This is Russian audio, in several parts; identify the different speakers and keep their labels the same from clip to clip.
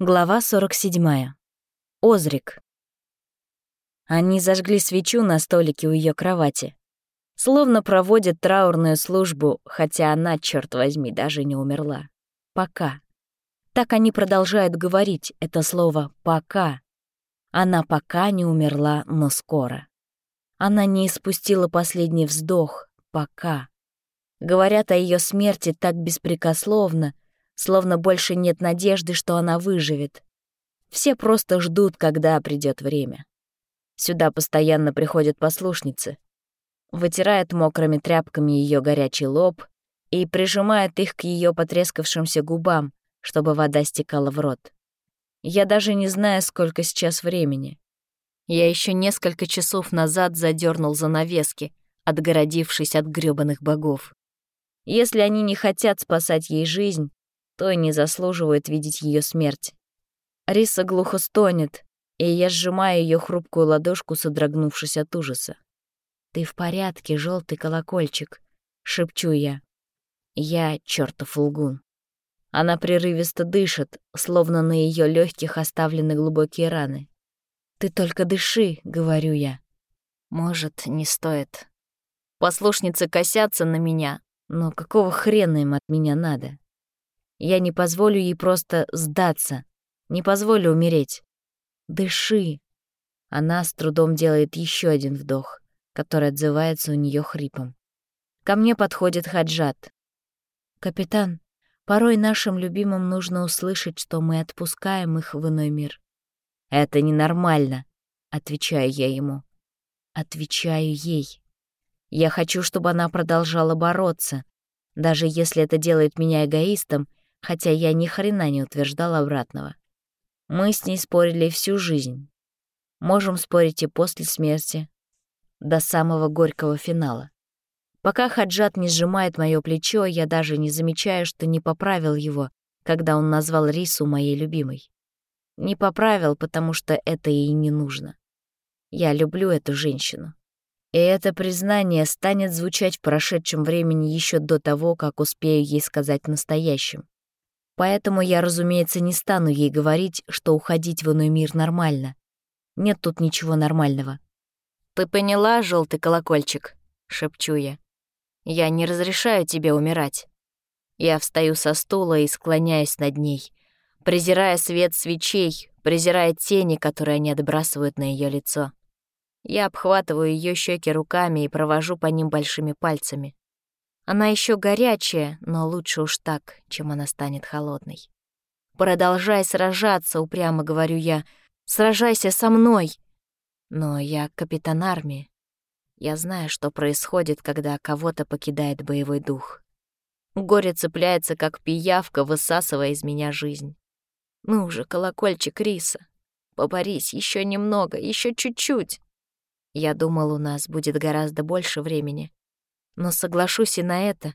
Speaker 1: Глава 47. Озрик. Они зажгли свечу на столике у ее кровати. Словно проводят траурную службу, хотя она, черт возьми, даже не умерла. Пока. Так они продолжают говорить это слово «пока». Она пока не умерла, но скоро. Она не испустила последний вздох, пока. Говорят о ее смерти так беспрекословно, словно больше нет надежды, что она выживет. Все просто ждут, когда придет время. Сюда постоянно приходят послушницы, вытирают мокрыми тряпками ее горячий лоб и прижимают их к ее потрескавшимся губам, чтобы вода стекала в рот. Я даже не знаю, сколько сейчас времени. Я еще несколько часов назад задернул занавески, отгородившись от грёбаных богов. Если они не хотят спасать ей жизнь, то и не заслуживает видеть ее смерть. Риса глухо стонет, и я сжимаю ее хрупкую ладошку, содрогнувшись от ужаса. «Ты в порядке, желтый колокольчик», — шепчу я. Я чертов лгун. Она прерывисто дышит, словно на ее легких оставлены глубокие раны. «Ты только дыши», — говорю я. «Может, не стоит». Послушницы косятся на меня, но какого хрена им от меня надо? Я не позволю ей просто сдаться, не позволю умереть. Дыши. Она с трудом делает еще один вдох, который отзывается у нее хрипом. Ко мне подходит Хаджат. «Капитан, порой нашим любимым нужно услышать, что мы отпускаем их в иной мир». «Это ненормально», — отвечаю я ему. Отвечаю ей. Я хочу, чтобы она продолжала бороться, даже если это делает меня эгоистом хотя я ни хрена не утверждал обратного. Мы с ней спорили всю жизнь. Можем спорить и после смерти, до самого горького финала. Пока Хаджат не сжимает мое плечо, я даже не замечаю, что не поправил его, когда он назвал Рису моей любимой. Не поправил, потому что это ей не нужно. Я люблю эту женщину. И это признание станет звучать в прошедшем времени еще до того, как успею ей сказать настоящем. Поэтому я, разумеется, не стану ей говорить, что уходить в иной мир нормально. Нет тут ничего нормального. «Ты поняла, желтый колокольчик?» — шепчу я. «Я не разрешаю тебе умирать». Я встаю со стула и склоняюсь над ней, презирая свет свечей, презирая тени, которые они отбрасывают на ее лицо. Я обхватываю ее щеки руками и провожу по ним большими пальцами. Она еще горячая, но лучше уж так, чем она станет холодной. «Продолжай сражаться», — упрямо говорю я. «Сражайся со мной!» Но я капитан армии. Я знаю, что происходит, когда кого-то покидает боевой дух. Горе цепляется, как пиявка, высасывая из меня жизнь. Ну же, колокольчик риса, поборись еще немного, еще чуть-чуть. Я думал, у нас будет гораздо больше времени. Но соглашусь и на это.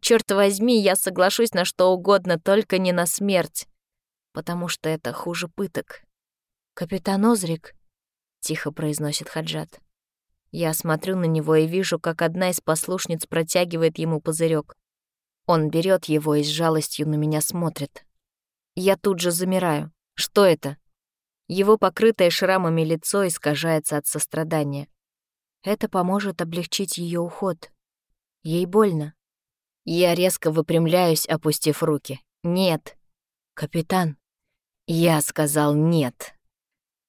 Speaker 1: Черт возьми, я соглашусь на что угодно, только не на смерть. Потому что это хуже пыток. «Капитан Озрик», — тихо произносит Хаджат. Я смотрю на него и вижу, как одна из послушниц протягивает ему пузырек. Он берет его и с жалостью на меня смотрит. Я тут же замираю. Что это? Его покрытое шрамами лицо искажается от сострадания. Это поможет облегчить ее уход. Ей больно. Я резко выпрямляюсь, опустив руки. «Нет». «Капитан». Я сказал «нет».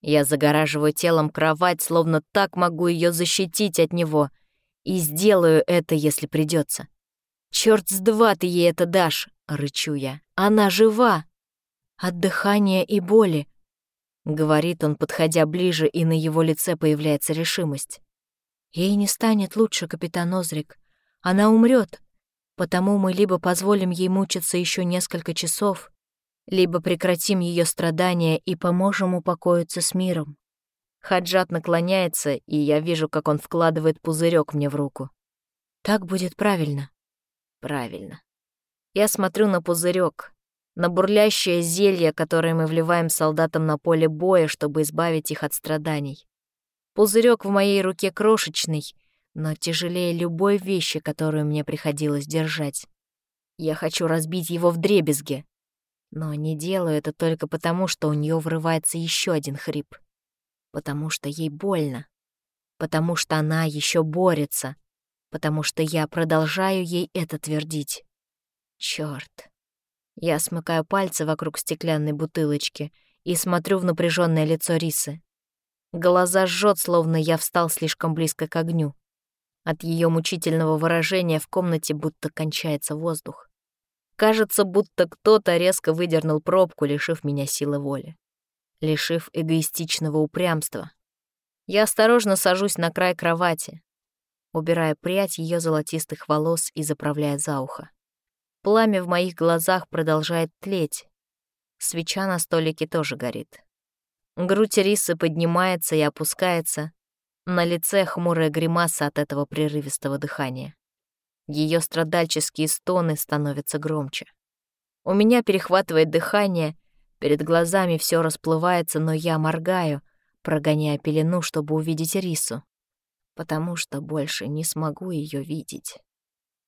Speaker 1: Я загораживаю телом кровать, словно так могу ее защитить от него. И сделаю это, если придется. Черт с два ты ей это дашь!» — рычу я. «Она жива!» «От дыхания и боли», — говорит он, подходя ближе, и на его лице появляется решимость. «Ей не станет лучше, капитан Озрик. Она умрет, потому мы либо позволим ей мучиться еще несколько часов, либо прекратим ее страдания и поможем упокоиться с миром. Хаджат наклоняется, и я вижу, как он вкладывает пузырек мне в руку. Так будет правильно. Правильно. Я смотрю на пузырек, на бурлящее зелье, которое мы вливаем солдатам на поле боя, чтобы избавить их от страданий. Пузырек в моей руке крошечный, но тяжелее любой вещи, которую мне приходилось держать. Я хочу разбить его в дребезге. Но не делаю это только потому, что у нее врывается еще один хрип. Потому что ей больно. Потому что она еще борется. Потому что я продолжаю ей это твердить. Черт! Я смыкаю пальцы вокруг стеклянной бутылочки и смотрю в напряженное лицо Рисы. Глаза жжет, словно я встал слишком близко к огню. От ее мучительного выражения в комнате будто кончается воздух. Кажется, будто кто-то резко выдернул пробку, лишив меня силы воли. Лишив эгоистичного упрямства. Я осторожно сажусь на край кровати, убирая прядь ее золотистых волос и заправляя за ухо. Пламя в моих глазах продолжает тлеть. Свеча на столике тоже горит. Грудь рисы поднимается и опускается, на лице хмурая гримаса от этого прерывистого дыхания. Ее страдальческие стоны становятся громче. У меня перехватывает дыхание, перед глазами все расплывается, но я моргаю, прогоняя пелену, чтобы увидеть рису, потому что больше не смогу ее видеть.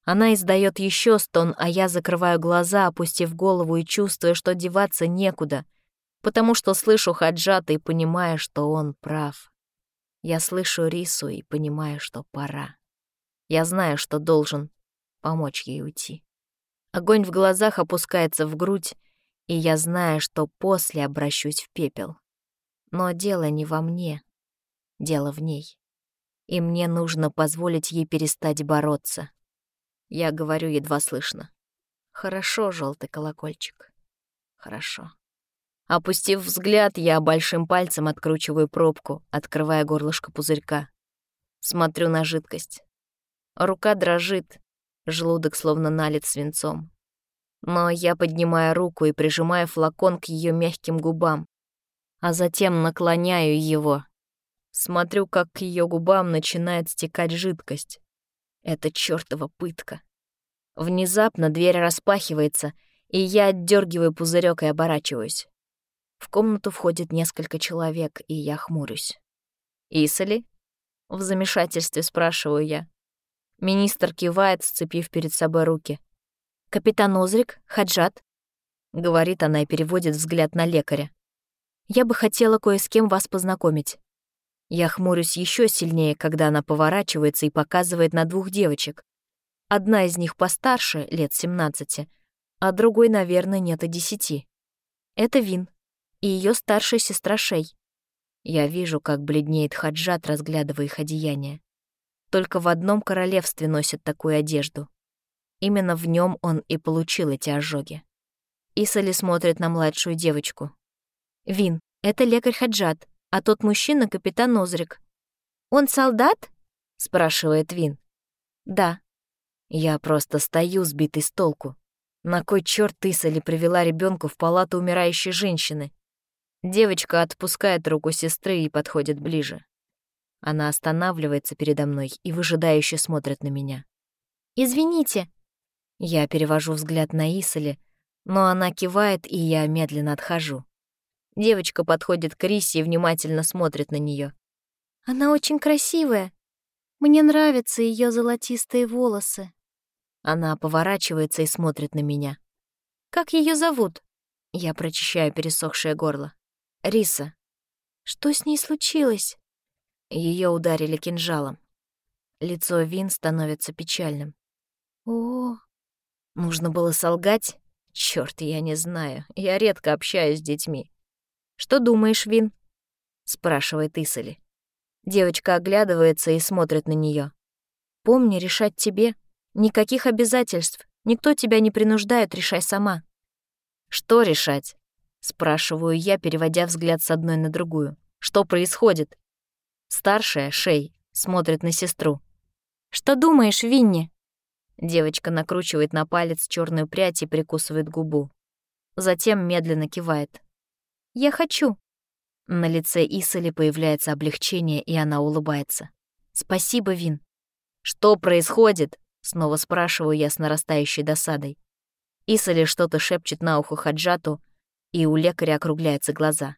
Speaker 1: Она издает еще стон, а я закрываю глаза, опустив голову и чувствуя, что деваться некуда, потому что слышу Хаджата и понимаю, что он прав. Я слышу Рису и понимаю, что пора. Я знаю, что должен помочь ей уйти. Огонь в глазах опускается в грудь, и я знаю, что после обращусь в пепел. Но дело не во мне, дело в ней. И мне нужно позволить ей перестать бороться. Я говорю едва слышно. Хорошо, желтый колокольчик. Хорошо. Опустив взгляд, я большим пальцем откручиваю пробку, открывая горлышко пузырька. Смотрю на жидкость. Рука дрожит, желудок словно налит свинцом. Но я поднимаю руку и прижимаю флакон к ее мягким губам, а затем наклоняю его. Смотрю, как к ее губам начинает стекать жидкость. Это чёртова пытка. Внезапно дверь распахивается, и я отдергиваю пузырек и оборачиваюсь. В комнату входит несколько человек, и я хмурюсь. «Исали?» — в замешательстве спрашиваю я. Министр кивает, сцепив перед собой руки. «Капитан Озрик, Хаджат?» — говорит она и переводит взгляд на лекаря. «Я бы хотела кое с кем вас познакомить». Я хмурюсь еще сильнее, когда она поворачивается и показывает на двух девочек. Одна из них постарше, лет 17, а другой, наверное, нет и десяти. Это Вин, и ее старшая сестра Шей. Я вижу, как бледнеет Хаджат, разглядывая их одеяние. Только в одном королевстве носят такую одежду. Именно в нем он и получил эти ожоги. Исали смотрит на младшую девочку. «Вин, это лекарь Хаджат, а тот мужчина — капитан Озрик». «Он солдат?» — спрашивает Вин. «Да». Я просто стою, сбитый с толку. На кой черт Исали привела ребенка в палату умирающей женщины? Девочка отпускает руку сестры и подходит ближе. Она останавливается передо мной и выжидающе смотрит на меня. «Извините». Я перевожу взгляд на Исали, но она кивает, и я медленно отхожу. Девочка подходит к Рисе и внимательно смотрит на нее. «Она очень красивая. Мне нравятся ее золотистые волосы». Она поворачивается и смотрит на меня. «Как ее зовут?» Я прочищаю пересохшее горло. Риса. Что с ней случилось? Ее ударили кинжалом. Лицо Вин становится печальным. О, нужно было солгать? Черт, я не знаю. Я редко общаюсь с детьми. Что думаешь, Вин? спрашивает Исали. Девочка оглядывается и смотрит на нее. Помни, решать тебе. Никаких обязательств. Никто тебя не принуждает, решай сама. Что решать? Спрашиваю я, переводя взгляд с одной на другую. Что происходит? Старшая, Шей, смотрит на сестру. «Что думаешь, Винни?» Девочка накручивает на палец черную прядь и прикусывает губу. Затем медленно кивает. «Я хочу». На лице Исали появляется облегчение, и она улыбается. «Спасибо, Вин». «Что происходит?» — снова спрашиваю я с нарастающей досадой. Исали что-то шепчет на ухо Хаджату, и у лекаря округляются глаза.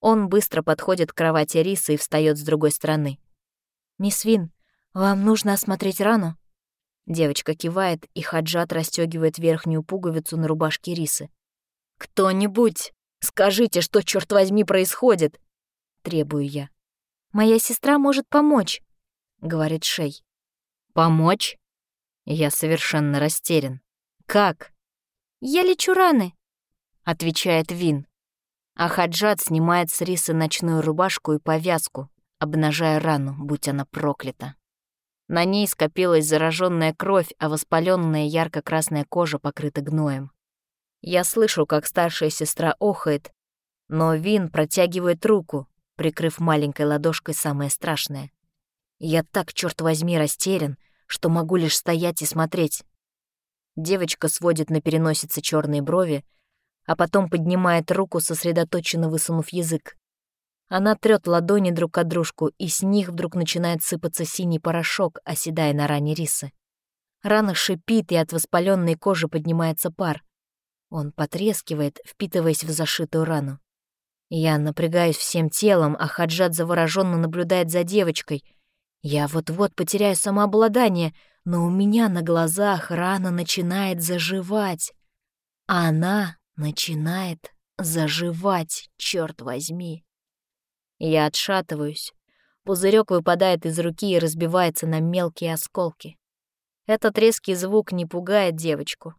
Speaker 1: Он быстро подходит к кровати Рисы и встает с другой стороны. «Мисс Вин, вам нужно осмотреть рану?» Девочка кивает, и Хаджат расстегивает верхнюю пуговицу на рубашке Рисы. «К «Кто-нибудь, скажите, что, черт возьми, происходит?» — требую я. «Моя сестра может помочь», — говорит Шей. «Помочь?» Я совершенно растерян. «Как?» «Я лечу раны», — отвечает Вин. А Хаджат снимает с рисы ночную рубашку и повязку, обнажая рану, будь она проклята. На ней скопилась зараженная кровь, а воспаленная ярко-красная кожа покрыта гноем. Я слышу, как старшая сестра охает, но Вин протягивает руку, прикрыв маленькой ладошкой самое страшное. Я так, черт возьми, растерян, что могу лишь стоять и смотреть. Девочка сводит на переносице черные брови, а потом поднимает руку, сосредоточенно высунув язык. Она трёт ладони друг от дружку, и с них вдруг начинает сыпаться синий порошок, оседая на ране рисы. Рана шипит, и от воспаленной кожи поднимается пар. Он потрескивает, впитываясь в зашитую рану. Я напрягаюсь всем телом, а Хаджат завороженно наблюдает за девочкой. Я вот-вот потеряю самообладание, но у меня на глазах рана начинает заживать. А она начинает заживать, черт возьми. Я отшатываюсь. Пузырек выпадает из руки и разбивается на мелкие осколки. Этот резкий звук не пугает девочку.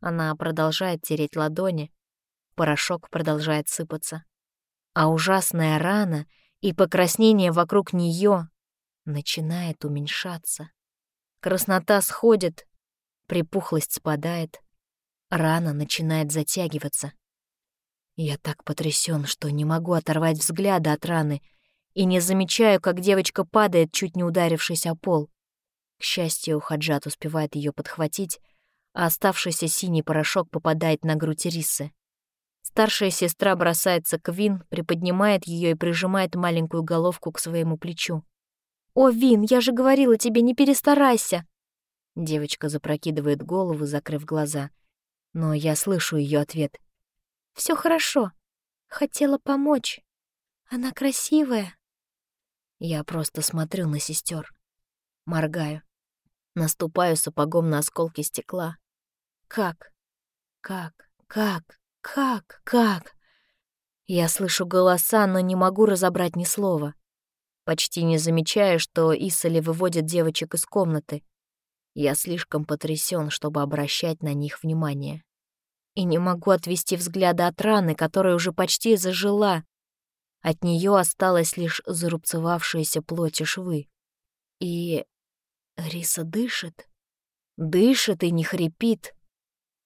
Speaker 1: Она продолжает тереть ладони, порошок продолжает сыпаться. А ужасная рана и покраснение вокруг нее начинает уменьшаться. Краснота сходит, припухлость спадает, рана начинает затягиваться. Я так потрясен, что не могу оторвать взгляда от раны и не замечаю, как девочка падает, чуть не ударившись о пол. К счастью, Хаджат успевает ее подхватить, а оставшийся синий порошок попадает на грудь Рисы. Старшая сестра бросается к Вин, приподнимает ее и прижимает маленькую головку к своему плечу. «О, Вин, я же говорила тебе, не перестарайся!» Девочка запрокидывает голову, закрыв глаза. Но я слышу ее ответ. Все хорошо. Хотела помочь. Она красивая». Я просто смотрю на сестер, Моргаю. Наступаю сапогом на осколки стекла. Как? Как? Как? Как? Как? Я слышу голоса, но не могу разобрать ни слова. Почти не замечая, что Исали выводит девочек из комнаты. Я слишком потрясен, чтобы обращать на них внимание и не могу отвести взгляда от раны, которая уже почти зажила. От нее осталась лишь зарубцевавшаяся плоть и швы. И Риса дышит. Дышит и не хрипит.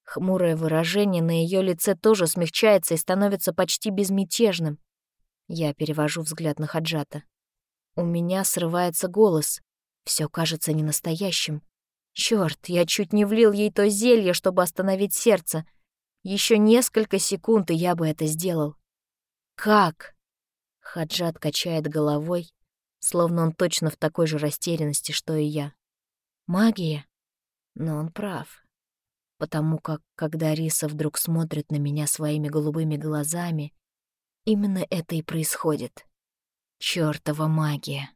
Speaker 1: Хмурое выражение на ее лице тоже смягчается и становится почти безмятежным. Я перевожу взгляд на Хаджата. У меня срывается голос. Все кажется ненастоящим. Черт, я чуть не влил ей то зелье, чтобы остановить сердце — еще несколько секунд, и я бы это сделал. Как? Хаджат качает головой, словно он точно в такой же растерянности, что и я. Магия? Но он прав. Потому как, когда Риса вдруг смотрит на меня своими голубыми глазами, именно это и происходит. Чёртова магия.